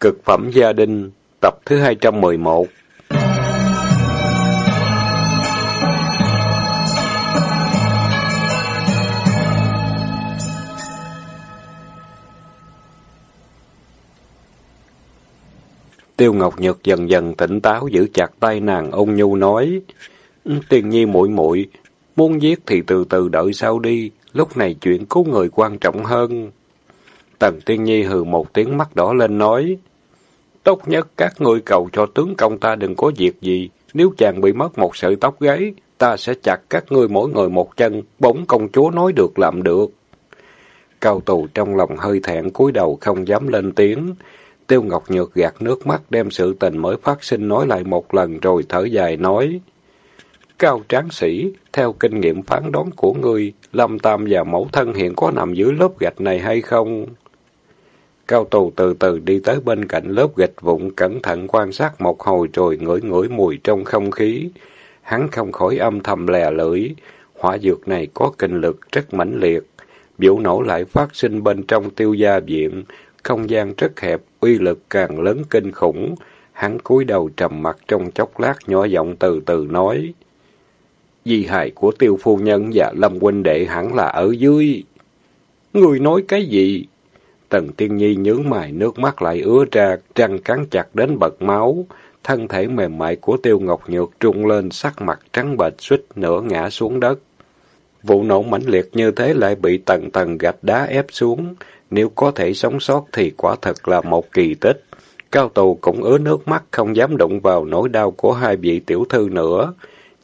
Cực phẩm gia đình, tập thứ 211 Tiêu Ngọc Nhật dần dần tỉnh táo giữ chặt tay nàng ôn nhu nói: "Tiên Nhi muội muội, muốn giết thì từ từ đợi sau đi, lúc này chuyện cứu người quan trọng hơn." Tần Tiên Nhi hừ một tiếng mắt đỏ lên nói: "Tốt nhất các ngươi cầu cho tướng công ta đừng có việc gì, nếu chàng bị mất một sợi tóc gáy, ta sẽ chặt các ngươi mỗi người một chân." Bỗng công chúa nói được làm được. Cao tù trong lòng hơi thẹn cúi đầu không dám lên tiếng. Tiêu Ngọc Nhược gạt nước mắt đem sự tình mới phát sinh nói lại một lần rồi thở dài nói. Cao tráng sĩ, theo kinh nghiệm phán đoán của ngươi, Lâm Tam và mẫu thân hiện có nằm dưới lớp gạch này hay không? Cao tù từ từ đi tới bên cạnh lớp gạch vụn cẩn thận quan sát một hồi rồi ngửi ngửi mùi trong không khí. Hắn không khỏi âm thầm lè lưỡi. Hỏa dược này có kinh lực rất mãnh liệt. biểu nổ lại phát sinh bên trong tiêu gia viện. Không gian rất hẹp, uy lực càng lớn kinh khủng. Hắn cúi đầu trầm mặt trong chốc lát nhỏ giọng từ từ nói. Di hài của tiêu phu nhân và lâm huynh đệ hẳn là ở dưới. Người nói cái gì? Tần Tiên Nhi nhướng mày nước mắt lại ứa ra, răng cắn chặt đến bật máu. Thân thể mềm mại của Tiêu Ngọc Nhược trung lên sắc mặt trắng bệch suýt nửa ngã xuống đất. Vụ nổ mãnh liệt như thế lại bị tầng tầng gạch đá ép xuống. Nếu có thể sống sót thì quả thật là một kỳ tích. Cao tù cũng ứa nước mắt không dám đụng vào nỗi đau của hai vị tiểu thư nữa.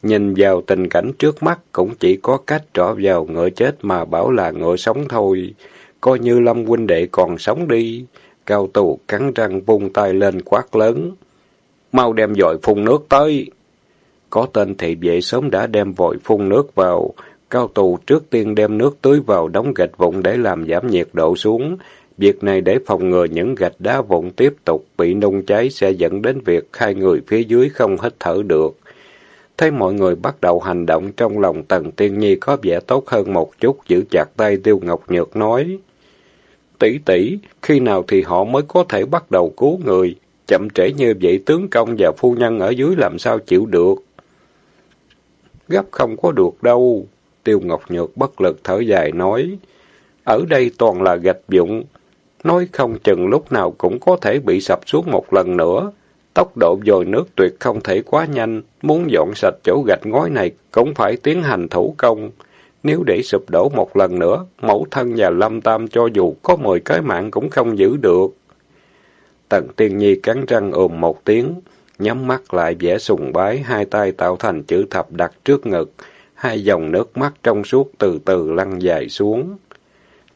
Nhìn vào tình cảnh trước mắt cũng chỉ có cách trỏ vào ngựa chết mà bảo là ngựa sống thôi coi như Lâm huynh đệ còn sống đi. Cao tù cắn răng vung tay lên quát lớn. Mau đem vội phun nước tới. Có tên thị vệ sớm đã đem vội phun nước vào. Cao tù trước tiên đem nước tưới vào đống gạch vụn để làm giảm nhiệt độ xuống. Việc này để phòng ngừa những gạch đá vụn tiếp tục bị nung cháy sẽ dẫn đến việc hai người phía dưới không hít thở được. Thấy mọi người bắt đầu hành động trong lòng Tần Tiên Nhi có vẻ tốt hơn một chút, giữ chặt tay Tiêu Ngọc Nhược nói tỷ tỷ, khi nào thì họ mới có thể bắt đầu cứu người? Chậm trễ như vậy tướng công và phu nhân ở dưới làm sao chịu được? Gấp không có được đâu. Tiêu Ngọc Nhược bất lực thở dài nói. Ở đây toàn là gạch dụng. Nói không chừng lúc nào cũng có thể bị sập xuống một lần nữa. Tốc độ dồi nước tuyệt không thể quá nhanh. Muốn dọn sạch chỗ gạch ngói này cũng phải tiến hành thủ công. Nếu để sụp đổ một lần nữa, mẫu thân và lâm tam cho dù có mười cái mạng cũng không giữ được. Tần Tiên Nhi cắn răng ồm một tiếng, nhắm mắt lại vẽ sùng bái, hai tay tạo thành chữ thập đặt trước ngực, hai dòng nước mắt trong suốt từ từ lăn dài xuống.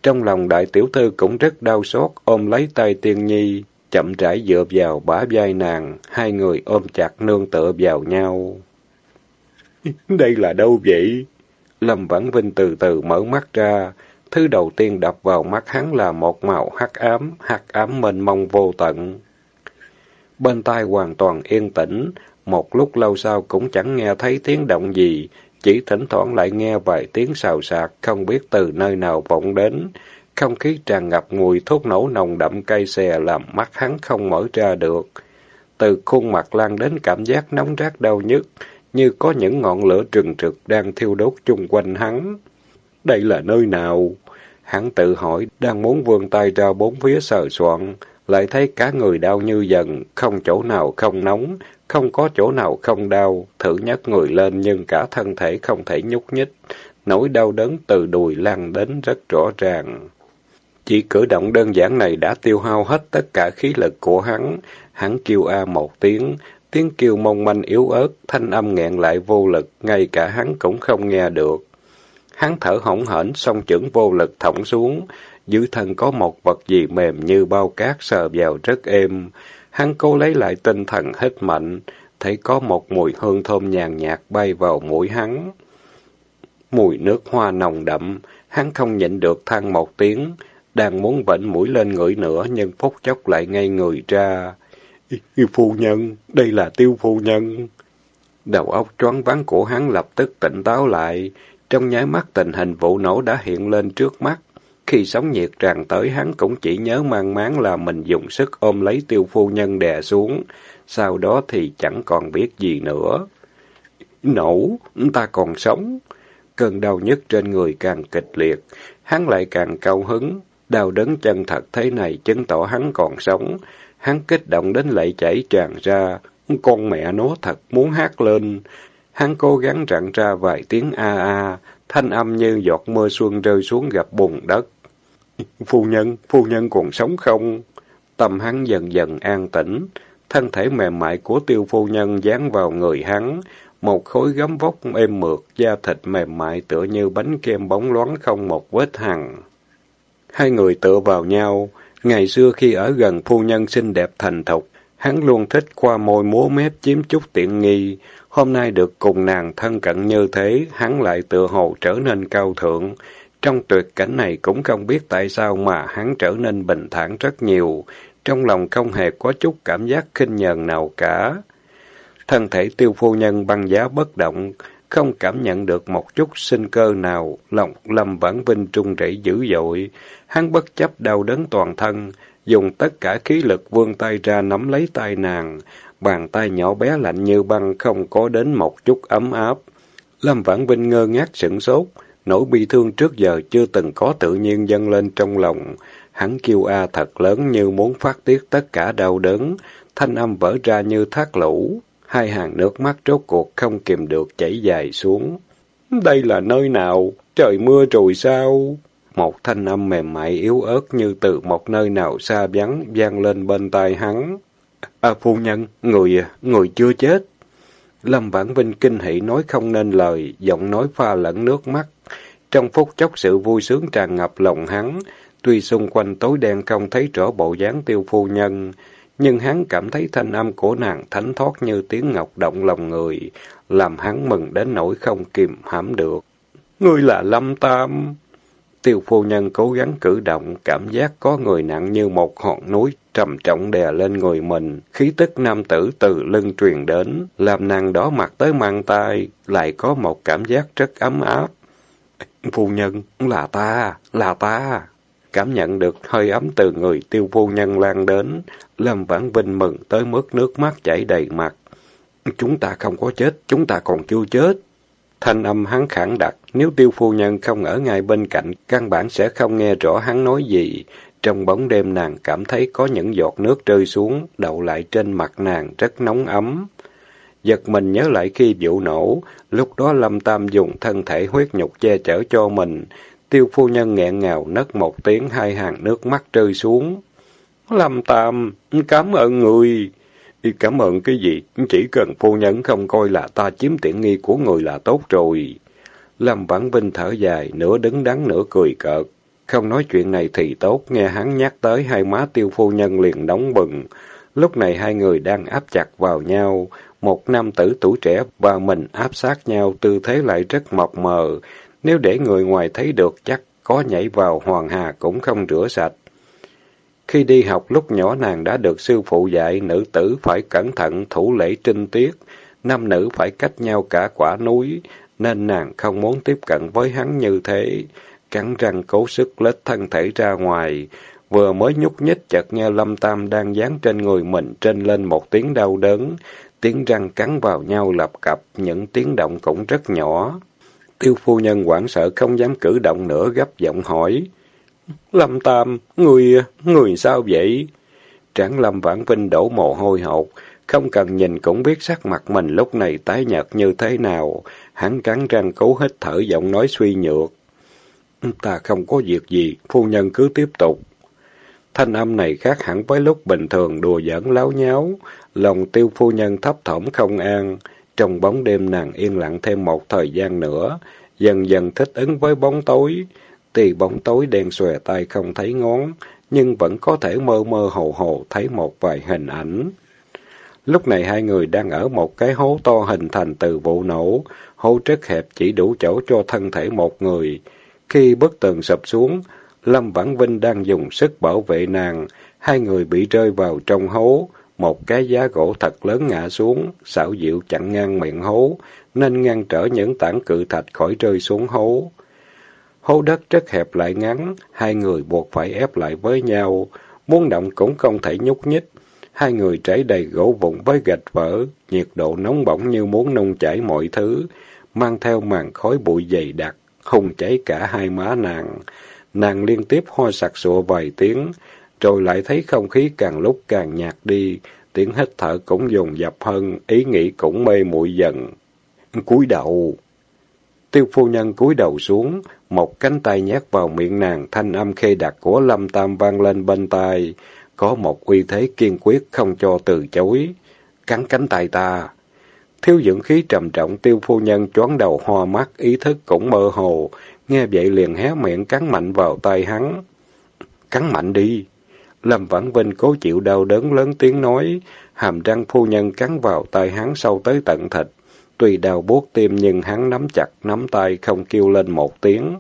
Trong lòng đại tiểu thư cũng rất đau xót, ôm lấy tay Tiên Nhi, chậm rãi dựa vào bả vai nàng, hai người ôm chặt nương tựa vào nhau. Đây là đâu vậy? Lâm Vãn Vinh từ từ mở mắt ra. Thứ đầu tiên đập vào mắt hắn là một màu hắc ám, hắc ám mênh mông vô tận. Bên tai hoàn toàn yên tĩnh, một lúc lâu sau cũng chẳng nghe thấy tiếng động gì, chỉ thỉnh thoảng lại nghe vài tiếng xào xạc, không biết từ nơi nào vọng đến. Không khí tràn ngập mùi thuốc nổ nồng đậm cay xè làm mắt hắn không mở ra được. Từ khuôn mặt lan đến cảm giác nóng rát đau nhức, như có những ngọn lửa trừng trực đang thiêu đốt chung quanh hắn. Đây là nơi nào? Hắn tự hỏi, đang muốn vươn tay ra bốn phía sờ soạn, lại thấy cả người đau như dần, không chỗ nào không nóng, không có chỗ nào không đau, thử nhấc người lên nhưng cả thân thể không thể nhúc nhích, nỗi đau đớn từ đùi lan đến rất rõ ràng. Chỉ cử động đơn giản này đã tiêu hao hết tất cả khí lực của hắn, hắn kêu a một tiếng, Tiếng kêu mong manh yếu ớt, thanh âm nghẹn lại vô lực, ngay cả hắn cũng không nghe được. Hắn thở hổn hển, song chưởng vô lực thõng xuống, dưới thân có một vật gì mềm như bao cát sờ vào rất êm. Hắn cố lấy lại tinh thần hết mạnh, thấy có một mùi hương thơm nhàn nhạt bay vào mũi hắn. Mùi nước hoa nồng đậm, hắn không nhịn được than một tiếng, đang muốn vệnh mũi lên ngửi nữa nhưng phút chốc lại ngay người ra. Phu nhân, đây là tiêu phu nhân. Đầu óc choáng váng của hắn lập tức tỉnh táo lại. Trong nháy mắt tình hình vụ nổ đã hiện lên trước mắt. Khi sóng nhiệt tràn tới hắn cũng chỉ nhớ mang máng là mình dùng sức ôm lấy tiêu phu nhân đè xuống, sau đó thì chẳng còn biết gì nữa. Nổ, ta còn sống. Cơn đau nhất trên người càng kịch liệt, hắn lại càng cao hứng. Đau đớn chân thật thế này chứng tỏ hắn còn sống. Hắn kích động đến lệ chảy tràn ra. Con mẹ nó thật muốn hát lên. Hắn cố gắng rặn ra vài tiếng a a, thanh âm như giọt mưa xuân rơi xuống gặp bùn đất. Phu nhân, phu nhân còn sống không? Tâm hắn dần dần an tĩnh, thân thể mềm mại của tiêu phu nhân dán vào người hắn, một khối gấm vóc êm mượt, da thịt mềm mại tựa như bánh kem bóng loáng không một vết hằn. Hai người tựa vào nhau, ngày xưa khi ở gần phu nhân xinh đẹp thành thục, hắn luôn thích qua môi múa mép chiếm chút tiện nghi, hôm nay được cùng nàng thân cận như thế, hắn lại tựa hồ trở nên cao thượng. Trong tuyệt cảnh này cũng không biết tại sao mà hắn trở nên bình thản rất nhiều, trong lòng không hề có chút cảm giác khinh nhờn nào cả. Thân thể tiêu phu nhân băng giá bất động, không cảm nhận được một chút sinh cơ nào, lòng lâm vãn vinh trung rẩy dữ dội. Hắn bất chấp đau đớn toàn thân, dùng tất cả khí lực vươn tay ra nắm lấy tay nàng, bàn tay nhỏ bé lạnh như băng không có đến một chút ấm áp. Lâm Vãn Vinh ngơ ngác sửng sốt, nỗi bi thương trước giờ chưa từng có tự nhiên dâng lên trong lòng. Hắn kêu a thật lớn như muốn phát tiết tất cả đau đớn, thanh âm vỡ ra như thác lũ. Hai hàng nước mắt rốt cuộc không kìm được chảy dài xuống. Đây là nơi nào? Trời mưa rồi sao? Một thanh âm mềm mại yếu ớt như từ một nơi nào xa vắng vang lên bên tai hắn. À, phu nhân, người, người chưa chết. Lâm Vãn Vinh kinh hỉ nói không nên lời, giọng nói pha lẫn nước mắt. Trong phút chốc sự vui sướng tràn ngập lòng hắn, tuy xung quanh tối đen không thấy rõ bộ dáng tiêu phu nhân, nhưng hắn cảm thấy thanh âm của nàng thánh thoát như tiếng ngọc động lòng người, làm hắn mừng đến nỗi không kìm hãm được. Ngươi là Lâm Tam! Tiêu phu nhân cố gắng cử động, cảm giác có người nặng như một hòn núi trầm trọng đè lên người mình, khí tức nam tử từ lưng truyền đến, làm nàng đỏ mặt tới mang tay, lại có một cảm giác rất ấm áp. Phu nhân, là ta, là ta. Cảm nhận được hơi ấm từ người tiêu phu nhân lan đến, Lâm Vãn Vinh mừng tới mức nước mắt chảy đầy mặt. Chúng ta không có chết, chúng ta còn chưa chết. Thanh âm hắn khẳng đặc, nếu tiêu phu nhân không ở ngay bên cạnh, căn bản sẽ không nghe rõ hắn nói gì. Trong bóng đêm nàng cảm thấy có những giọt nước rơi xuống, đậu lại trên mặt nàng rất nóng ấm. Giật mình nhớ lại khi vụ nổ, lúc đó Lâm Tam dùng thân thể huyết nhục che chở cho mình. Tiêu phu nhân nghẹn ngào nấc một tiếng hai hàng nước mắt rơi xuống. Lâm Tam, cảm ơn người. Cảm ơn cái gì? Chỉ cần phu nhân không coi là ta chiếm tiện nghi của người là tốt rồi. Lâm Vãn Vinh thở dài, nửa đứng đắn nửa cười cợt. Không nói chuyện này thì tốt, nghe hắn nhắc tới hai má tiêu phu nhân liền đóng bừng. Lúc này hai người đang áp chặt vào nhau, một nam tử tuổi trẻ và mình áp sát nhau, tư thế lại rất mập mờ. Nếu để người ngoài thấy được chắc có nhảy vào hoàng hà cũng không rửa sạch. Khi đi học lúc nhỏ nàng đã được sư phụ dạy nữ tử phải cẩn thận thủ lễ trinh tiết, nam nữ phải cách nhau cả quả núi, nên nàng không muốn tiếp cận với hắn như thế. Cắn răng cố sức lết thân thể ra ngoài, vừa mới nhúc nhích chợt nghe Lâm Tam đang dán trên người mình trên lên một tiếng đau đớn, tiếng răng cắn vào nhau lập cập, những tiếng động cũng rất nhỏ. Tiêu phu nhân hoảng sợ không dám cử động nữa gấp giọng hỏi. Lâm Tam, người, người sao vậy? Tráng Lâm Vãn Vinh đổ mồ hôi hột, không cần nhìn cũng biết sắc mặt mình lúc này tái nhợt như thế nào. Hắn cắn răng cố hít thở giọng nói suy nhược. Ta không có việc gì, phu nhân cứ tiếp tục. Thanh âm này khác hẳn với lúc bình thường đùa giỡn láo nháo. Lòng tiêu phu nhân thấp thỏm không an. Trong bóng đêm nàng yên lặng thêm một thời gian nữa, dần dần thích ứng với bóng tối. Tì bóng tối đen xòe tay không thấy ngón, nhưng vẫn có thể mơ mơ hồ hồ thấy một vài hình ảnh. Lúc này hai người đang ở một cái hố to hình thành từ vụ nổ, hố rất hẹp chỉ đủ chỗ cho thân thể một người. Khi bức tường sập xuống, Lâm Vãn Vinh đang dùng sức bảo vệ nàng, hai người bị rơi vào trong hố. Một cái giá gỗ thật lớn ngã xuống, xảo diệu chặn ngang miệng hố, nên ngăn trở những tảng cự thạch khỏi rơi xuống hố. hố đất rất hẹp lại ngắn, hai người buộc phải ép lại với nhau, muốn động cũng không thể nhúc nhích. Hai người trải đầy gỗ vụn với gạch vỡ, nhiệt độ nóng bỏng như muốn nung chảy mọi thứ, mang theo màn khói bụi dày đặc, hùng cháy cả hai má nàng. Nàng liên tiếp ho sặc sụa vài tiếng, rồi lại thấy không khí càng lúc càng nhạt đi, tiếng hít thở cũng dồn dập hơn, ý nghĩ cũng mê muội dần. cúi đầu. Tiêu phu nhân cúi đầu xuống, một cánh tay nhét vào miệng nàng, thanh âm khê đặc của Lâm Tam vang lên bên tai, có một uy thế kiên quyết không cho từ chối. Cắn cánh tay ta. Thiếu dưỡng khí trầm trọng tiêu phu nhân choáng đầu hoa mắt, ý thức cũng mơ hồ, nghe vậy liền hé miệng cắn mạnh vào tay hắn. Cắn mạnh đi. Lâm Vãn Vinh cố chịu đau đớn lớn tiếng nói, hàm răng phu nhân cắn vào tay hắn sâu tới tận thịt. Tuy đau buốt tim nhưng hắn nắm chặt, nắm tay không kêu lên một tiếng.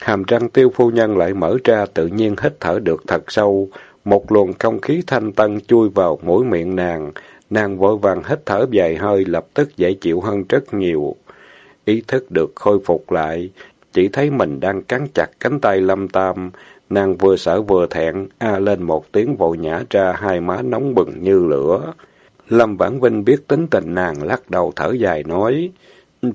Hàm răng tiêu phu nhân lại mở ra tự nhiên hít thở được thật sâu. Một luồng không khí thanh tân chui vào mũi miệng nàng. Nàng vội vàng hít thở dài hơi lập tức dễ chịu hơn rất nhiều. Ý thức được khôi phục lại, chỉ thấy mình đang cắn chặt cánh tay lâm tam. Nàng vừa sợ vừa thẹn, a lên một tiếng vội nhả ra hai má nóng bừng như lửa. Lâm Vãn Vinh biết tính tình nàng lắc đầu thở dài nói,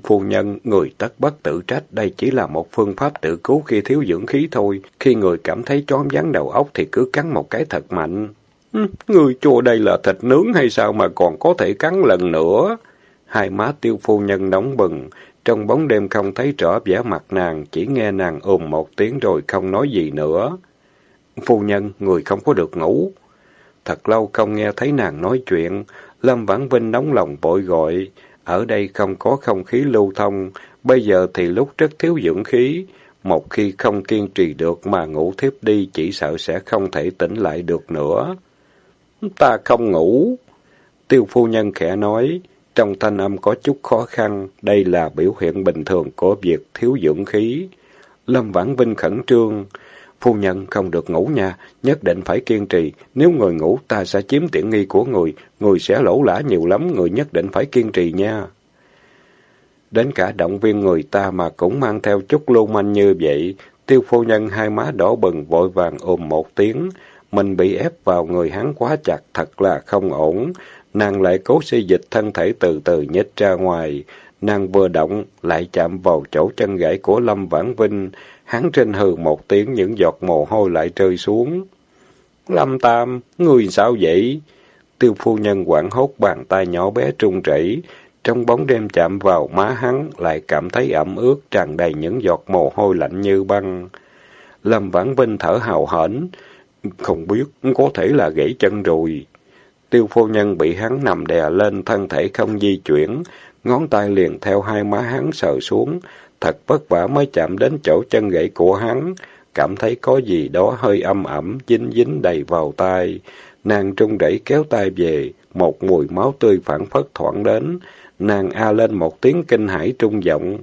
Phu nhân, người tất bất tự trách, đây chỉ là một phương pháp tự cứu khi thiếu dưỡng khí thôi. Khi người cảm thấy chóm ván đầu óc thì cứ cắn một cái thật mạnh. người chua đây là thịt nướng hay sao mà còn có thể cắn lần nữa? Hai má tiêu phu nhân nóng bừng, trong bóng đêm không thấy rõ vẻ mặt nàng, chỉ nghe nàng ồn một tiếng rồi không nói gì nữa. Phu nhân, người không có được ngủ. Thật lâu không nghe thấy nàng nói chuyện, Lâm Vãn Vinh nóng lòng vội gọi. Ở đây không có không khí lưu thông, bây giờ thì lúc rất thiếu dưỡng khí. Một khi không kiên trì được mà ngủ thiếp đi, chỉ sợ sẽ không thể tỉnh lại được nữa. Ta không ngủ. Tiêu phu nhân khẽ nói, trong thanh âm có chút khó khăn, đây là biểu hiện bình thường của việc thiếu dưỡng khí. Lâm Vãn Vinh khẩn trương, Phu nhân không được ngủ nha, nhất định phải kiên trì. Nếu người ngủ, ta sẽ chiếm tiện nghi của người. Người sẽ lỗ lã nhiều lắm, người nhất định phải kiên trì nha. Đến cả động viên người ta mà cũng mang theo chút lưu manh như vậy. Tiêu phu nhân hai má đỏ bừng vội vàng ôm một tiếng. Mình bị ép vào người hắn quá chặt, thật là không ổn. Nàng lại cố xây dịch thân thể từ từ nhích ra ngoài. Nàng vừa động, lại chạm vào chỗ chân gãy của Lâm Vãn Vinh. Hắn trên hừ một tiếng, những giọt mồ hôi lại rơi xuống. Lâm Tam, người sao vậy? Tiêu phu nhân quảng hốt bàn tay nhỏ bé trung rẩy trong bóng đêm chạm vào má hắn, lại cảm thấy ẩm ướt, tràn đầy những giọt mồ hôi lạnh như băng. Lâm Vãn Vinh thở hào hển, không biết, có thể là gãy chân rồi. Tiêu phu nhân bị hắn nằm đè lên, thân thể không di chuyển, ngón tay liền theo hai má hắn sờ xuống, thật vất vả mới chạm đến chỗ chân gãy của hắn, cảm thấy có gì đó hơi âm ẩm, dính dính đầy vào tay Nàng trung rẩy kéo tay về, một mùi máu tươi phản phất thoảng đến. Nàng a lên một tiếng kinh hãi trung giọng.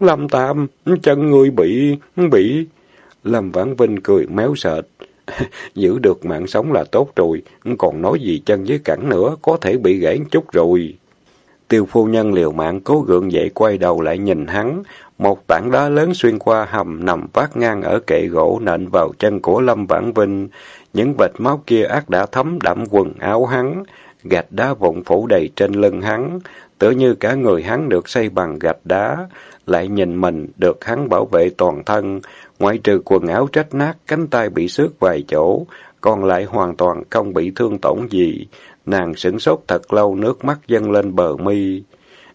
Lâm Tam, chân ngươi bị, bị... Lâm Vãn Vinh cười méo sệt. Giữ được mạng sống là tốt rồi, còn nói gì chân với cẳng nữa, có thể bị gãy chút rồi. Tiêu phu nhân liều mạng cố gượng dậy quay đầu lại nhìn hắn. Một tảng đá lớn xuyên qua hầm nằm vác ngang ở kệ gỗ nện vào chân của Lâm Vãn Vinh. Những vệt máu kia ác đã thấm đẫm quần áo hắn. Gạch đá vụn phủ đầy trên lưng hắn. Tựa như cả người hắn được xây bằng gạch đá. Lại nhìn mình được hắn bảo vệ toàn thân. Ngoại trừ quần áo rách nát, cánh tay bị xước vài chỗ. Còn lại hoàn toàn không bị thương tổn gì. Nàng sửng sốt thật lâu, nước mắt dâng lên bờ mi.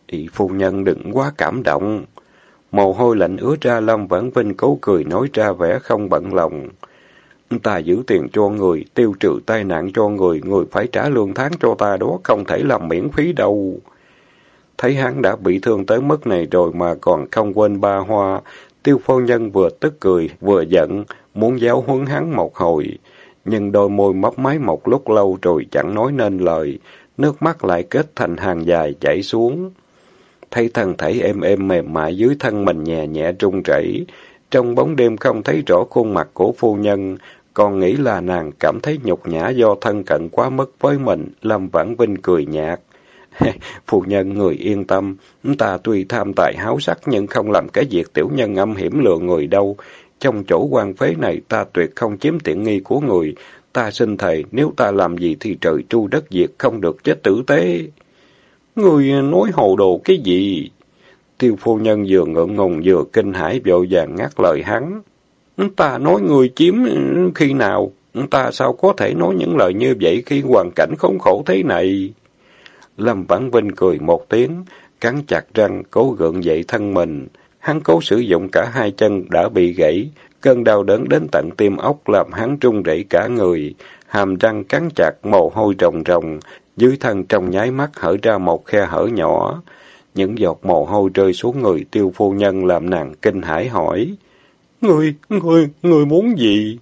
Ý phu nhân đừng quá cảm động. Mồ hôi lạnh ứa ra Lâm Vãn Vinh cố cười nói ra vẻ không bận lòng. Ta giữ tiền cho người, tiêu trừ tai nạn cho người, người phải trả lương tháng cho ta đó, không thể làm miễn phí đâu. Thấy hắn đã bị thương tới mức này rồi mà còn không quên ba hoa, tiêu phu nhân vừa tức cười, vừa giận, muốn giáo huấn hắn một hồi nhưng đôi môi mấp máy một lúc lâu rồi chẳng nói nên lời, nước mắt lại kết thành hàng dài chảy xuống. Thấy thân thể êm êm mềm mại dưới thân mình nhẹ nhẹ rung rẩy, trong bóng đêm không thấy rõ khuôn mặt của phu nhân, còn nghĩ là nàng cảm thấy nhục nhã do thân cận quá mức với mình, Lâm Vãn Vinh cười nhạt. Phu nhân người yên tâm, ta tuy tham tài háo sắc nhưng không làm cái việc tiểu nhân âm hiểm lừa người đâu. Trong chỗ quan phế này ta tuyệt không chiếm tiện nghi của người. Ta xin thầy, nếu ta làm gì thì trời tru đất diệt không được chết tử tế. Người nói hồ đồ cái gì? Tiêu phu nhân vừa ngượng ngùng vừa kinh hãi vội vàng ngắt lời hắn. Ta nói người chiếm khi nào? Ta sao có thể nói những lời như vậy khi hoàn cảnh khốn khổ thế này? Lâm Vãn Vinh cười một tiếng, cắn chặt răng, cố gượng dậy thân mình. Hắn cố sử dụng cả hai chân đã bị gãy, cơn đau đớn đến tận tim ốc làm hắn trung rẩy cả người, hàm răng cắn chặt, mồ hôi rồng rồng, dưới thân trong nháy mắt hở ra một khe hở nhỏ. Những giọt mồ hôi rơi xuống người tiêu phu nhân làm nàng kinh hãi hỏi. Người, người, người muốn gì?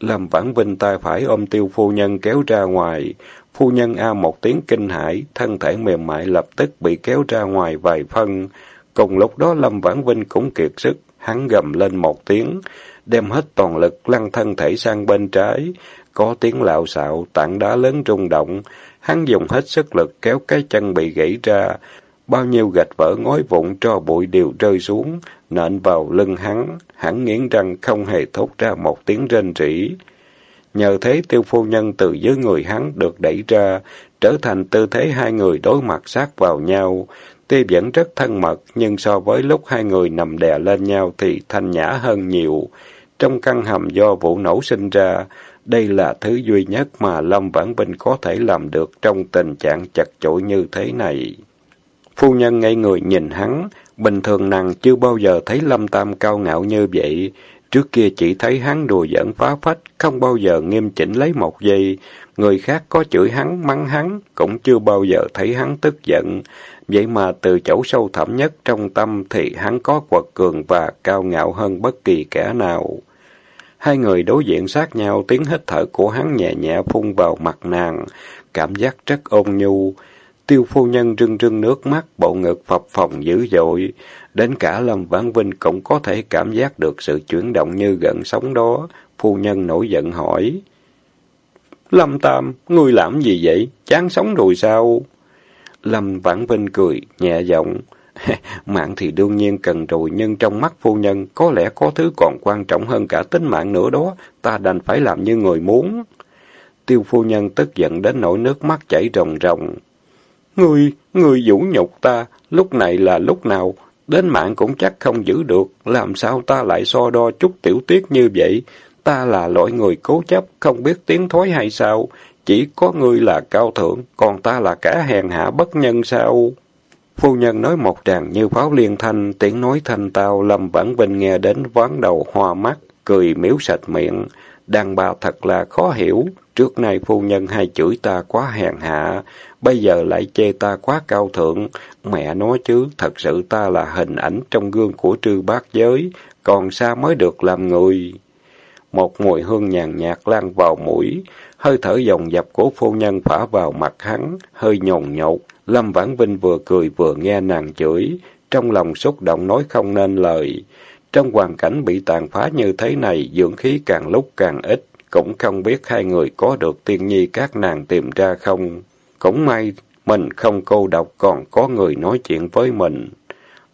Lâm Vãn Vinh tay phải ôm tiêu phu nhân kéo ra ngoài. Phu nhân a một tiếng kinh hãi, thân thể mềm mại lập tức bị kéo ra ngoài vài phân. Cùng lúc đó Lâm Vãn Vinh cũng kiệt sức, hắn gầm lên một tiếng, đem hết toàn lực lăn thân thể sang bên trái. Có tiếng lạo xạo, tảng đá lớn rung động, hắn dùng hết sức lực kéo cái chân bị gãy ra. Bao nhiêu gạch vỡ ngói vụn cho bụi đều rơi xuống, nện vào lưng hắn, hắn nghiến răng không hề thốt ra một tiếng rên rỉ. Nhờ thế tiêu phu nhân từ dưới người hắn được đẩy ra, trở thành tư thế hai người đối mặt sát vào nhau. Tuy vẫn rất thân mật, nhưng so với lúc hai người nằm đè lên nhau thì thanh nhã hơn nhiều. Trong căn hầm do vụ nổ sinh ra, đây là thứ duy nhất mà Lâm Vãn Vinh có thể làm được trong tình trạng chặt chội như thế này. Phu nhân ngay người nhìn hắn, bình thường nàng chưa bao giờ thấy Lâm Tam cao ngạo như vậy. Trước kia chỉ thấy hắn đùa giỡn phá phách, không bao giờ nghiêm chỉnh lấy một giây. Người khác có chửi hắn, mắng hắn, cũng chưa bao giờ thấy hắn tức giận. Vậy mà từ chỗ sâu thẳm nhất trong tâm thì hắn có quật cường và cao ngạo hơn bất kỳ kẻ nào. Hai người đối diện sát nhau, tiếng hít thở của hắn nhẹ nhẹ phun vào mặt nàng, cảm giác rất ôn nhu. Tiêu phu nhân rưng rưng nước mắt, bộ ngực phập phồng dữ dội. Đến cả Lâm Vãn Vinh cũng có thể cảm giác được sự chuyển động như gần sóng đó. Phu nhân nổi giận hỏi. Lâm Tam, ngươi làm gì vậy? Chán sống rồi sao? Lâm Vãn Vinh cười, nhẹ giọng. mạng thì đương nhiên cần rồi, nhưng trong mắt phu nhân có lẽ có thứ còn quan trọng hơn cả tính mạng nữa đó. Ta đành phải làm như người muốn. Tiêu phu nhân tức giận đến nỗi nước mắt chảy ròng ròng. Ngươi, ngươi vũ nhục ta, lúc này là lúc nào? Đến mạng cũng chắc không giữ được, làm sao ta lại so đo chút tiểu tiết như vậy? Ta là loại người cố chấp, không biết tiến thối hay sao? Chỉ có ngươi là cao thượng, còn ta là cả hèn hạ bất nhân sao? Phu nhân nói một tràng như pháo liên thanh, tiếng nói thanh tao, Lâm Vãn Vinh nghe đến ván đầu hoa mắt, cười miếu sạch miệng. Đàn bà thật là khó hiểu, trước nay phu nhân hay chửi ta quá hèn hạ, bây giờ lại chê ta quá cao thượng. Mẹ nói chứ, thật sự ta là hình ảnh trong gương của trư bát giới, còn xa mới được làm người. Một mùi hương nhàn nhạt lan vào mũi, hơi thở dòng dập của phu nhân phả vào mặt hắn, hơi nhồn nhột. Lâm Vãn Vinh vừa cười vừa nghe nàng chửi, trong lòng xúc động nói không nên lời. Trong hoàn cảnh bị tàn phá như thế này, dưỡng khí càng lúc càng ít, cũng không biết hai người có được tiên nhi các nàng tìm ra không. Cũng may, mình không cô độc còn có người nói chuyện với mình.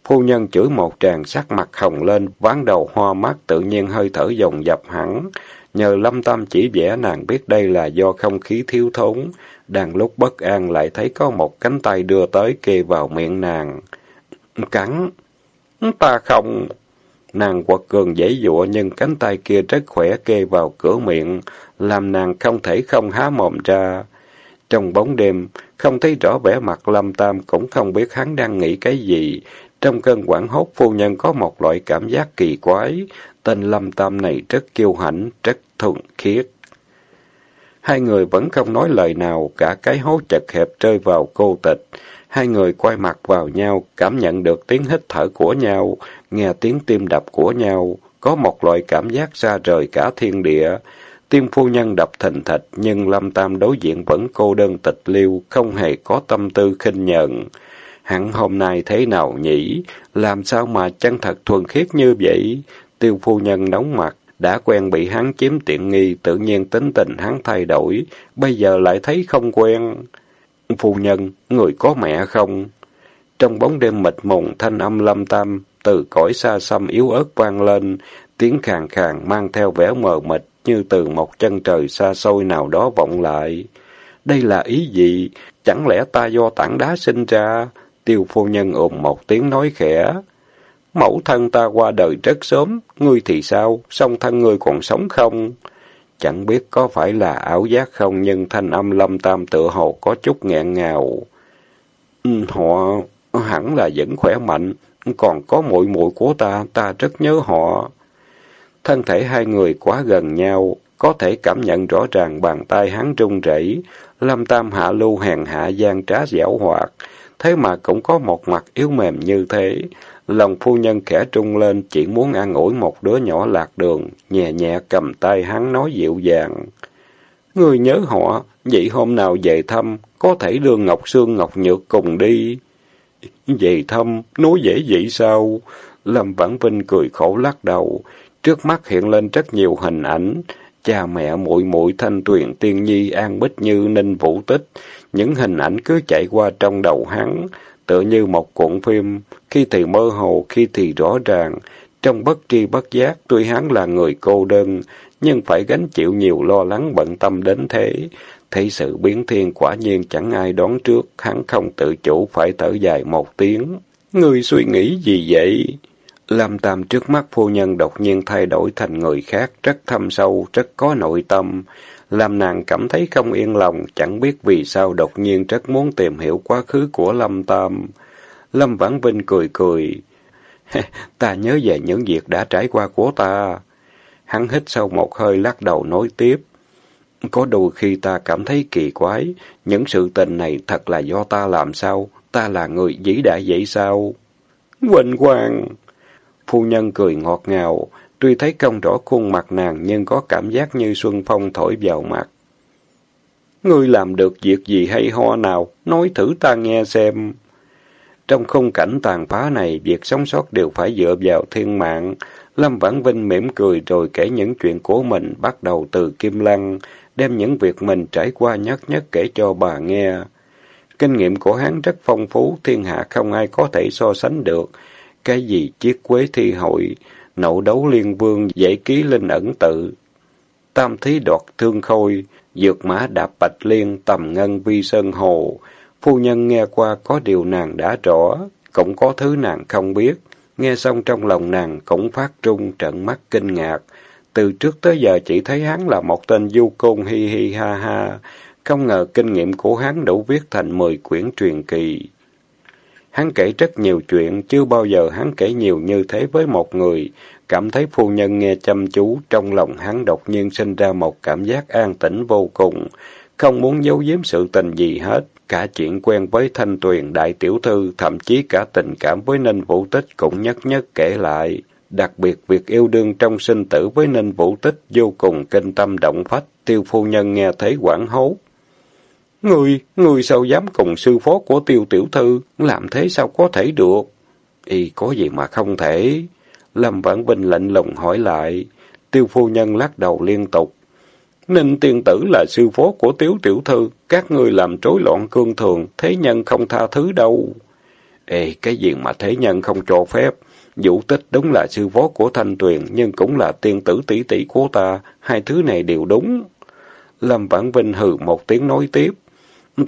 Phu nhân chửi một tràng sắc mặt hồng lên, ván đầu hoa mắt tự nhiên hơi thở dồn dập hẳn. Nhờ lâm tâm chỉ vẽ nàng biết đây là do không khí thiếu thốn. Đang lúc bất an lại thấy có một cánh tay đưa tới kề vào miệng nàng. Cắn! Ta không! Nàng quật cường dãy dụa nhưng cánh tay kia rất khỏe kê vào cửa miệng, làm nàng không thể không há mồm ra. Trong bóng đêm, không thấy rõ vẻ mặt Lâm Tam cũng không biết hắn đang nghĩ cái gì. Trong cơn quảng hốt phu nhân có một loại cảm giác kỳ quái. Tên Lâm Tam này rất kiêu hãnh, rất thuần khiết. Hai người vẫn không nói lời nào, cả cái hố chật hẹp rơi vào cô tịch. Hai người quay mặt vào nhau, cảm nhận được tiếng hít thở của nhau, nghe tiếng tim đập của nhau, có một loại cảm giác xa rời cả thiên địa. Tim phu nhân đập thình thịch, nhưng Lâm Tam đối diện vẫn cô đơn tịch liêu, không hề có tâm tư khinh nhận. Hẳn hôm nay thế nào nhỉ? Làm sao mà chân thật thuần khiết như vậy? Tiêu phu nhân nóng mặt, đã quen bị hắn chiếm tiện nghi, tự nhiên tính tình hắn thay đổi, bây giờ lại thấy không quen. Phu nhân, người có mẹ không? Trong bóng đêm mịt mùng, thanh âm lâm tam, từ cõi xa xăm yếu ớt vang lên, tiếng khàn khàn mang theo vẻ mờ mịt như từ một chân trời xa xôi nào đó vọng lại. Đây là ý gì? Chẳng lẽ ta do tảng đá sinh ra? Tiêu phu nhân ồn một tiếng nói khẽ. Mẫu thân ta qua đời rất sớm, ngươi thì sao? Song thân ngươi còn sống không? Chẳng biết có phải là ảo giác không, nhưng thanh âm lâm tam tựa hồ có chút nghẹn ngào. Ừ, họ hẳn là vẫn khỏe mạnh, còn có muội muội của ta, ta rất nhớ họ. Thân thể hai người quá gần nhau, có thể cảm nhận rõ ràng bàn tay hắn run rẩy. Lâm Tam hạ lưu hèn hạ gian trá giảo hoạt, thế mà cũng có một mặt yếu mềm như thế. Lòng phu nhân khẽ trung lên, chỉ muốn an ủi một đứa nhỏ lạc đường, nhẹ nhẹ cầm tay hắn nói dịu dàng. Người nhớ họ, vậy hôm nào về thăm, có thể đưa Ngọc Sương Ngọc Nhược cùng đi. Về thăm, nói dễ vậy sao? Lâm Vãn Vinh cười khổ lắc đầu. Trước mắt hiện lên rất nhiều hình ảnh. Cha mẹ muội muội thanh tuyền tiên nhi an bích như ninh vũ tích. Những hình ảnh cứ chạy qua trong đầu hắn, tựa như một cuộn phim, khi thì mơ hồ, khi thì rõ ràng. Trong bất tri bất giác, tuy hắn là người cô đơn, nhưng phải gánh chịu nhiều lo lắng bận tâm đến thế. Thấy sự biến thiên quả nhiên chẳng ai đoán trước, hắn không tự chủ phải thở dài một tiếng. Người suy nghĩ gì vậy? Lâm Tam trước mắt phu nhân đột nhiên thay đổi thành người khác, rất thâm sâu, rất có nội tâm. Làm nàng cảm thấy không yên lòng, chẳng biết vì sao đột nhiên rất muốn tìm hiểu quá khứ của Lâm Tam. Lâm Vãn Vinh cười cười. ta nhớ về những việc đã trải qua của ta. Hắn hít sâu một hơi lắc đầu nói tiếp. Có đôi khi ta cảm thấy kỳ quái, những sự tình này thật là do ta làm sao? Ta là người vĩ đại vậy sao? Quỳnh Quang! Phu nhân cười ngọt ngào, tuy thấy không rõ khuôn mặt nàng nhưng có cảm giác như xuân phong thổi vào mặt. Ngươi làm được việc gì hay ho nào, nói thử ta nghe xem. Trong khung cảnh tàn phá này, việc sống sót đều phải dựa vào thiên mạng. Lâm Vãn Vinh mỉm cười rồi kể những chuyện của mình, bắt đầu từ Kim Lăng, đem những việc mình trải qua nhất nhất kể cho bà nghe. Kinh nghiệm của hắn rất phong phú, thiên hạ không ai có thể so sánh được. Cái gì chiếc quế thi hội, nậu đấu liên vương, dạy ký linh ẩn tự, tam thí đoạt thương khôi, dược mã đạp bạch liên, tầm ngân vi sơn hồ. Phu nhân nghe qua có điều nàng đã rõ, cũng có thứ nàng không biết. Nghe xong trong lòng nàng cũng phát trung trận mắt kinh ngạc. Từ trước tới giờ chỉ thấy hắn là một tên du côn hi hi ha ha. Không ngờ kinh nghiệm của hắn đủ viết thành mười quyển truyền kỳ. Hắn kể rất nhiều chuyện, chưa bao giờ hắn kể nhiều như thế với một người. Cảm thấy phu nhân nghe chăm chú, trong lòng hắn đột nhiên sinh ra một cảm giác an tĩnh vô cùng. Không muốn giấu giếm sự tình gì hết. Cả chuyện quen với Thanh Tuyền, Đại Tiểu Thư, thậm chí cả tình cảm với Ninh Vũ Tích cũng nhất nhất kể lại. Đặc biệt việc yêu đương trong sinh tử với Ninh Vũ Tích vô cùng kinh tâm động phách, tiêu phu nhân nghe thấy quảng hốt. Người, người sao dám cùng sư phó của tiêu tiểu thư, làm thế sao có thể được? Y có gì mà không thể? Lâm Vãn Vinh lạnh lùng hỏi lại. Tiêu phu nhân lắc đầu liên tục. Ninh tiên tử là sư phó của tiếu tiểu thư, các ngươi làm rối loạn cương thường, thế nhân không tha thứ đâu. Ê, cái gì mà thế nhân không cho phép? Vũ tích đúng là sư phó của Thanh Tuyền, nhưng cũng là tiên tử tỷ tỷ của ta, hai thứ này đều đúng. Lâm Vãn Vinh hừ một tiếng nói tiếp.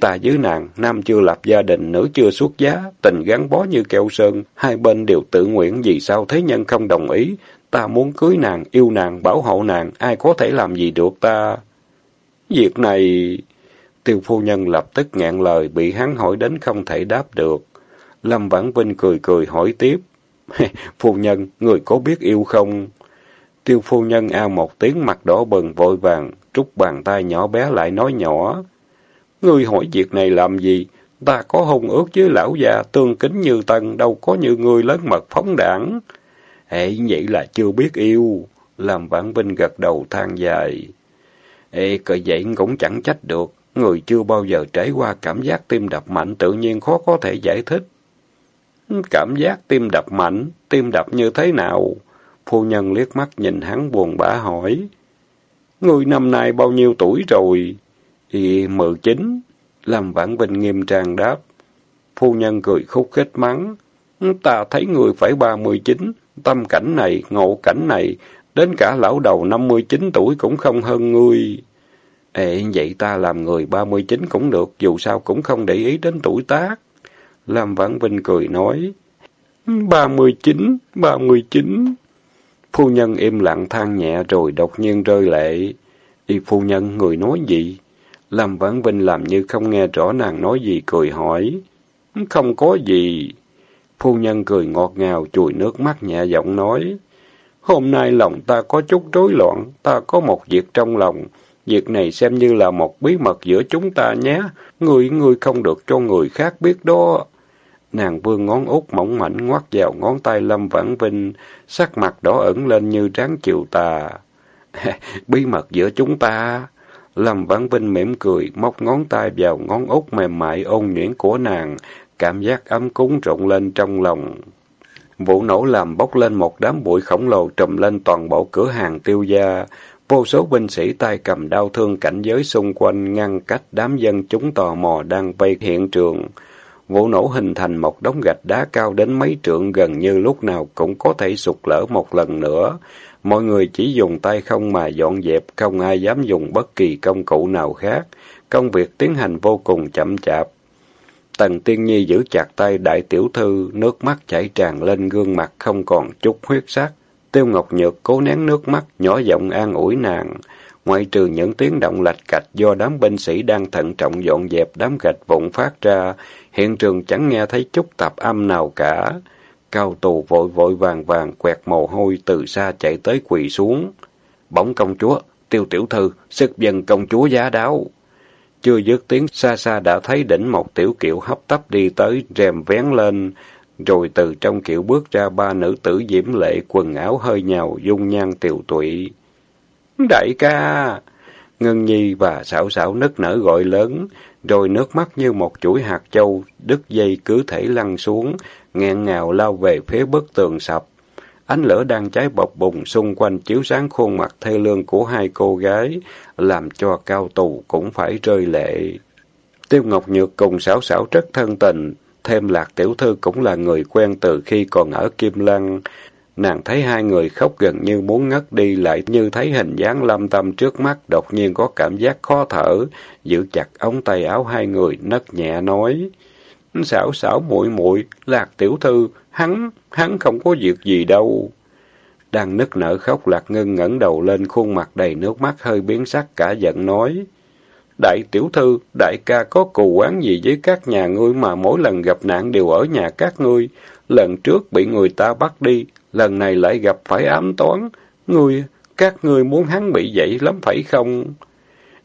Ta với nàng, nam chưa lập gia đình, nữ chưa xuất giá, tình gắn bó như keo sơn, hai bên đều tự nguyện vì sao thế nhân không đồng ý. Ta muốn cưới nàng, yêu nàng, bảo hộ nàng, ai có thể làm gì được ta? Việc này... Tiêu phu nhân lập tức ngạn lời, bị hắn hỏi đến không thể đáp được. Lâm Vãn Vinh cười cười hỏi tiếp. phu nhân, người có biết yêu không? Tiêu phu nhân ao một tiếng mặt đỏ bừng vội vàng, trút bàn tay nhỏ bé lại nói nhỏ. Ngươi hỏi việc này làm gì? Ta có hôn ước với lão già tương kính như tân, đâu có như ngươi lớn mật phóng đảng. Ê, vậy là chưa biết yêu. Làm vãn vinh gật đầu than dài. Ê, cỡ vậy cũng chẳng trách được. Người chưa bao giờ trải qua cảm giác tim đập mạnh tự nhiên khó có thể giải thích. Cảm giác tim đập mạnh, tim đập như thế nào? Phu nhân liếc mắt nhìn hắn buồn bã hỏi. Người năm nay bao nhiêu tuổi rồi? Thì mười chín. Lâm Vãn Vinh nghiêm trang đáp. Phu nhân cười khúc khích mắng. Ta thấy người phải ba mươi chín, tâm cảnh này, ngộ cảnh này, đến cả lão đầu năm mươi chín tuổi cũng không hơn ngươi. Ê, vậy ta làm người ba mươi chín cũng được, dù sao cũng không để ý đến tuổi tác. Lâm Vãn Vinh cười nói. Ba mươi chín, ba mươi chín. Phu nhân im lặng than nhẹ rồi đột nhiên rơi lệ. Y phu nhân, người nói gì? Lâm Vãn Vinh làm như không nghe rõ nàng nói gì, cười hỏi. Không có gì. Phu nhân cười ngọt ngào, chùi nước mắt nhẹ giọng nói. Hôm nay lòng ta có chút rối loạn, ta có một việc trong lòng. Việc này xem như là một bí mật giữa chúng ta nhé. Người, người không được cho người khác biết đó. Nàng vương ngón út mỏng mảnh ngoắt vào ngón tay Lâm Vãn Vinh, sắc mặt đỏ ẩn lên như tráng chiều tà. bí mật giữa chúng ta. Lâm Vãn Vinh mỉm cười, móc ngón tay vào ngón út mềm mại ôn nhuyễn của nàng, cảm giác ấm cúng rộn lên trong lòng. Vụ nổ làm bốc lên một đám bụi khổng lồ trùm lên toàn bộ cửa hàng tiêu gia. Vô số binh sĩ tay cầm đao thương cảnh giới xung quanh ngăn cách đám dân chúng tò mò đang vây hiện trường. Vụ nổ hình thành một đống gạch đá cao đến mấy trượng gần như lúc nào cũng có thể sụt lở một lần nữa. Mọi người chỉ dùng tay không mà dọn dẹp, không ai dám dùng bất kỳ công cụ nào khác. Công việc tiến hành vô cùng chậm chạp. Tần Tiên Nhi giữ chặt tay đại tiểu thư, nước mắt chảy tràn lên gương mặt không còn chút huyết sắc. Tiêu Ngọc Nhược cố nén nước mắt, nhỏ giọng an ủi nàng. Ngoại trừ những tiếng động lạch cạch do đám binh sĩ đang thận trọng dọn dẹp đám gạch vụn phát ra, hiện trường chẳng nghe thấy chút tạp âm nào cả. Cao tù vội vội vàng vàng quẹt mồ hôi từ xa chạy tới quỳ xuống. Bóng công chúa, tiêu tiểu thư, sức dân công chúa giá đáo. Chưa dứt tiếng xa xa đã thấy đỉnh một tiểu kiệu hấp tấp đi tới, rèm vén lên, rồi từ trong kiệu bước ra ba nữ tử diễm lệ, quần áo hơi nhào, dung nhan tiều tụy. Đại ca! Ngân Nhi và xảo xảo nức nở gọi lớn, rồi nước mắt như một chuỗi hạt châu, đứt dây cứ thể lăn xuống, nghẹn ngào lao về phía bức tường sập. Ánh lửa đang cháy bập bùng xung quanh chiếu sáng khuôn mặt thê lương của hai cô gái, làm cho cao tù cũng phải rơi lệ. Tiêu Ngọc Nhược cùng xảo xảo rất thân tình, thêm Lạc Tiểu Thư cũng là người quen từ khi còn ở Kim Lăng. Nàng thấy hai người khóc gần như muốn ngất đi lại như thấy hình dáng lâm tâm trước mắt đột nhiên có cảm giác khó thở, giữ chặt ống tay áo hai người nấc nhẹ nói. Xảo xảo muội muội Lạc Tiểu Thư, hắn, hắn không có việc gì đâu. Đang nức nở khóc Lạc ngưng ngẩng đầu lên khuôn mặt đầy nước mắt hơi biến sắc cả giận nói. Đại tiểu thư, đại ca có cù quán gì với các nhà ngươi mà mỗi lần gặp nạn đều ở nhà các ngươi. Lần trước bị người ta bắt đi, lần này lại gặp phải ám toán. Ngươi, các ngươi muốn hắn bị vậy lắm phải không?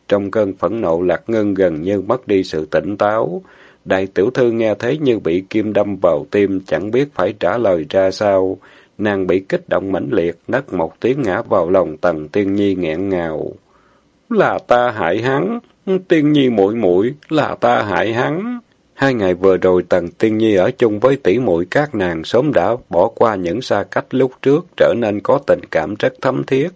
Trong cơn phẫn nộ Lạc Ngân gần như mất đi sự tỉnh táo. Đại tiểu thư nghe thấy như bị kim đâm vào tim, chẳng biết phải trả lời ra sao. Nàng bị kích động mãnh liệt, nấc một tiếng ngã vào lòng tần tiên nhi nghẹn ngào. Là ta hại hắn, tiên nhi muội muội là ta hại hắn. Hai ngày vừa rồi tần tiên nhi ở chung với tỷ muội các nàng sớm đã bỏ qua những xa cách lúc trước, trở nên có tình cảm rất thấm thiết.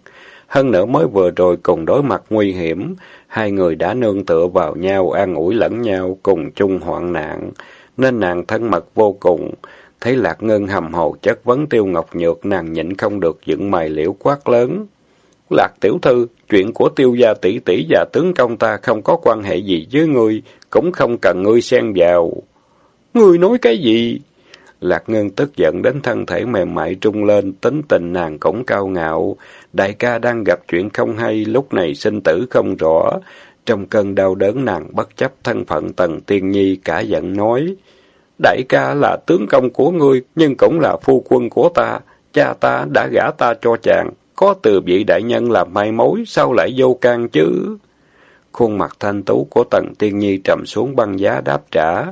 Hơn nữa mới vừa rồi cùng đối mặt nguy hiểm, hai người đã nương tựa vào nhau, an ủi lẫn nhau, cùng chung hoạn nạn, nên nàng thân mật vô cùng. Thấy Lạc Ngân hầm hồ chất vấn Tiêu Ngọc Nhược, nàng nhịn không được dựng mày liễu quát lớn. Lạc tiểu thư, chuyện của tiêu gia tỷ tỷ và tướng công ta không có quan hệ gì với ngươi, cũng không cần ngươi xen vào. Ngươi nói cái gì? Lạc Ngân tức giận đến thân thể mềm mại trung lên, tính tình nàng cũng cao ngạo. Đại ca đang gặp chuyện không hay, lúc này sinh tử không rõ. Trong cơn đau đớn nàng bất chấp thân phận tần tiên nhi cả giận nói. Đại ca là tướng công của ngươi, nhưng cũng là phu quân của ta. Cha ta đã gả ta cho chàng, có từ vị đại nhân làm mai mối, sao lại vô can chứ? Khuôn mặt thanh tú của tần tiên nhi trầm xuống băng giá đáp trả.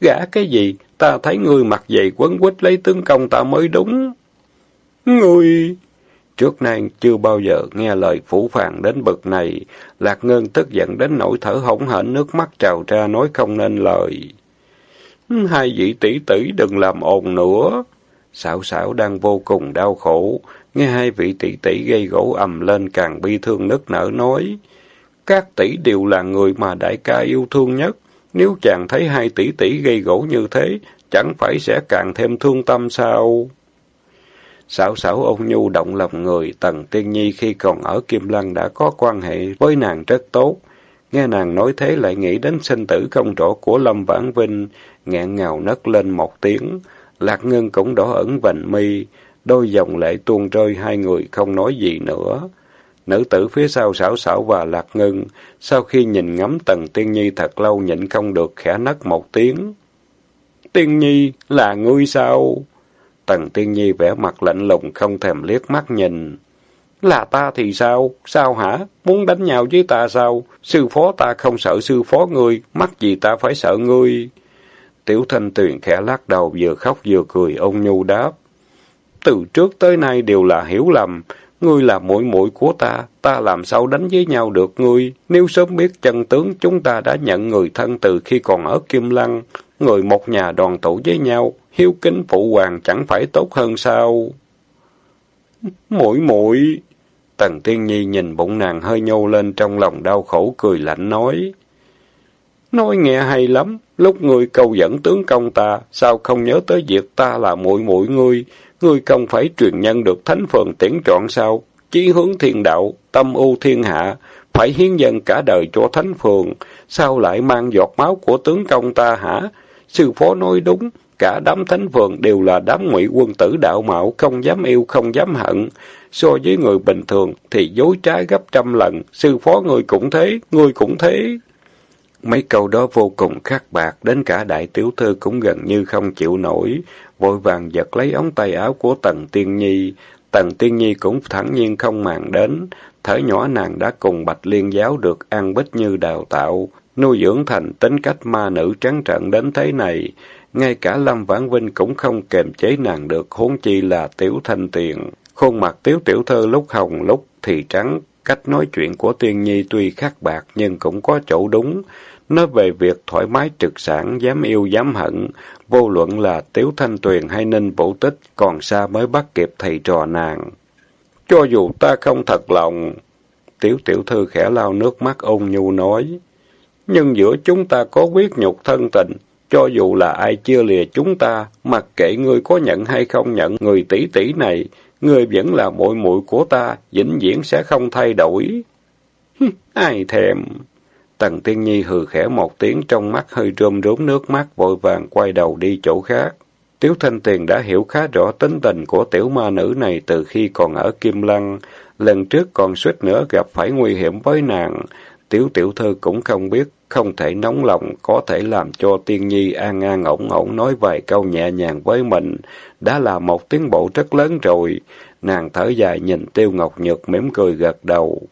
gã cái gì? Ta thấy ngươi mặc dày quấn quýt lấy tướng công ta mới đúng. Ngươi... Trước nay chưa bao giờ nghe lời phủ phàng đến bực này, Lạc Ngân tức giận đến nỗi thở hổn hển nước mắt trào ra nói không nên lời. Hai vị tỷ tỷ đừng làm ồn nữa. Xảo xảo đang vô cùng đau khổ, nghe hai vị tỷ tỷ gây gỗ ầm lên càng bi thương nức nở nói. Các tỷ đều là người mà đại ca yêu thương nhất, Nếu chàng thấy hai tỷ tỷ gây gỗ như thế, chẳng phải sẽ càng thêm thương tâm sao? sảo sảo ôn nhu động lòng người, Tần Tiên Nhi khi còn ở Kim Lăng đã có quan hệ với nàng rất tốt. Nghe nàng nói thế lại nghĩ đến sinh tử không rõ của Lâm Vãn Vinh, ngẹn ngào nấc lên một tiếng. Lạc Ngân cũng đỏ ẩn vành mi, đôi dòng lệ tuôn rơi hai người không nói gì nữa. Nữ tử phía sau xảo xảo và Lạc ngưng sau khi nhìn ngắm Tần Tiên Nhi thật lâu nhịn không được khẽ nấc một tiếng. Tiên Nhi, là ngươi sao? Tần Tiên Nhi vẻ mặt lạnh lùng không thèm liếc mắt nhìn. Là ta thì sao? Sao hả? Muốn đánh nhau với ta sao? Sư phó ta không sợ sư phó ngươi, mắc gì ta phải sợ ngươi? Tiểu Thanh Tuyền khẽ lắc đầu vừa khóc vừa cười ôn nhu đáp. Từ trước tới nay đều là hiểu lầm, ngươi là muội muội của ta, ta làm sao đánh với nhau được ngươi? Nếu sớm biết chân tướng, chúng ta đã nhận người thân từ khi còn ở Kim Lăng, người một nhà đoàn tụ với nhau, hiếu kính phụ hoàng chẳng phải tốt hơn sao? Muội muội Tần Tiên Nhi nhìn bụng nàng hơi nhô lên trong lòng đau khổ cười lạnh nói. Nói nghe hay lắm, lúc ngươi cầu dẫn tướng công ta, sao không nhớ tới việc ta là muội muội ngươi, ngươi không phải truyền nhân được thánh phường tiễn chọn sao? Chí hướng thiên đạo, tâm ưu thiên hạ, phải hiến dân cả đời cho thánh phường, sao lại mang giọt máu của tướng công ta hả? Sư phó nói đúng, cả đám thánh phường đều là đám ngụy quân tử đạo mạo, không dám yêu, không dám hận. So với người bình thường thì dối trá gấp trăm lần, sư phó người cũng thế, người cũng thế. Mấy câu đó vô cùng khắc bạc, đến cả đại tiểu thư cũng gần như không chịu nổi, vội vàng giật lấy ống tay áo của Tần Tiên Nhi. Tần Tiên Nhi cũng thẳng nhiên không màng đến, thở nhỏ nàng đã cùng Bạch Liên giáo được an bích như đào tạo, nuôi dưỡng thành tính cách ma nữ trắng trận đến thế này. Ngay cả Lâm Vãn Vinh cũng không kềm chế nàng được, huống chi là tiểu thanh tiền. Khuôn mặt tiếu tiểu thơ lúc hồng lúc thì trắng, cách nói chuyện của Tiên Nhi tuy khắc bạc nhưng cũng có chỗ đúng. Nói về việc thoải mái trực sản, dám yêu dám hận, vô luận là Tiếu Thanh Tuyền hay Ninh Vũ Tích còn xa mới bắt kịp thầy trò nàng. Cho dù ta không thật lòng, Tiếu Tiểu Thư khẽ lau nước mắt ôn nhu nói, nhưng giữa chúng ta có quyết nhục thân tình, cho dù là ai chưa lìa chúng ta, mặc kệ ngươi có nhận hay không nhận người tỷ tỷ này, ngươi vẫn là muội muội của ta, vĩnh viễn sẽ không thay đổi. ai thèm. Tần Tiên Nhi hừ khẽ một tiếng trong mắt hơi rơm rốn nước mắt vội vàng quay đầu đi chỗ khác. Tiếu Thanh Tiền đã hiểu khá rõ tính tình của tiểu ma nữ này từ khi còn ở Kim Lăng. Lần trước còn suýt nữa gặp phải nguy hiểm với nàng. Tiểu tiểu thư cũng không biết, không thể nóng lòng, có thể làm cho Tiên Nhi an an ổn ổn nói vài câu nhẹ nhàng với mình. Đã là một tiến bộ rất lớn rồi. Nàng thở dài nhìn Tiêu Ngọc Nhược mỉm cười gật đầu.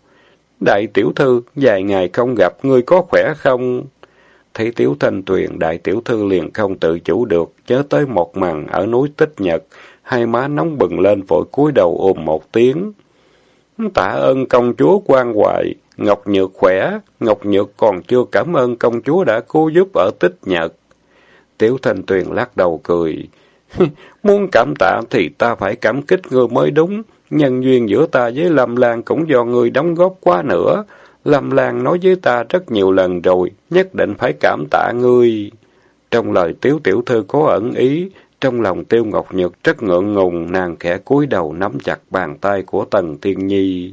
Đại tiểu thư, vài ngày không gặp, ngươi có khỏe không? Thấy tiểu Thanh Tuyền, đại tiểu thư liền không tự chủ được, nhớ tới một màn ở núi Tích Nhật, hai má nóng bừng lên vội cúi đầu ôm một tiếng. Tạ ơn công chúa quan hoài, Ngọc Nhược khỏe, Ngọc Nhược còn chưa cảm ơn công chúa đã cứu giúp ở Tích Nhật. tiểu Thanh Tuyền lắc đầu cười. Muốn cảm tạ thì ta phải cảm kích ngươi mới đúng. Nhân duyên giữa ta với Lâm Lan cũng do ngươi đóng góp quá nữa. Lâm Lan nói với ta rất nhiều lần rồi, nhất định phải cảm tạ ngươi. Trong lời Tiếu Tiểu Thư có ẩn ý, trong lòng Tiêu Ngọc Nhược rất ngượng ngùng, nàng khẽ cúi đầu nắm chặt bàn tay của Tần Thiên Nhi.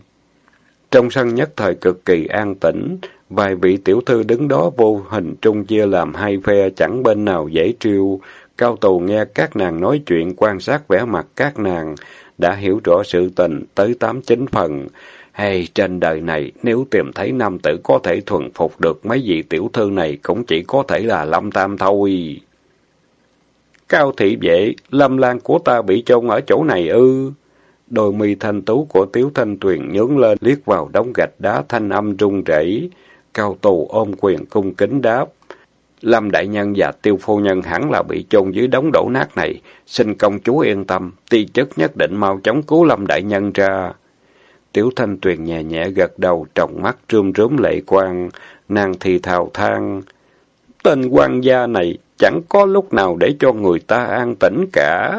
Trong sân nhất thời cực kỳ an tĩnh, vài vị tiểu thư đứng đó vô hình trung chia làm hai phe chẳng bên nào dễ triêu. Cao tù nghe các nàng nói chuyện quan sát vẻ mặt các nàng, đã hiểu rõ sự tình tới tám chín phần. Hay trên đời này, nếu tìm thấy nam tử có thể thuần phục được mấy vị tiểu thư này cũng chỉ có thể là Lâm Tam thôi. Cao thị vệ, lâm lan của ta bị chôn ở chỗ này ư. Đôi mi thanh tú của Tiếu Thanh Tuyền nhướng lên, liếc vào đống gạch đá thanh âm rung rẩy. Cao tù ôm quyền cung kính đáp. Lâm đại nhân và tiêu phu nhân hẳn là bị chôn dưới đống đổ nát này. Xin công chúa yên tâm, ti chức nhất định mau chóng cứu Lâm đại nhân ra. Tiểu Thanh Tuyền nhẹ nhẹ gật đầu, trọng mắt trươm rớm lệ quang, nàng thì thào than. Tên quan gia này chẳng có lúc nào để cho người ta an tĩnh cả.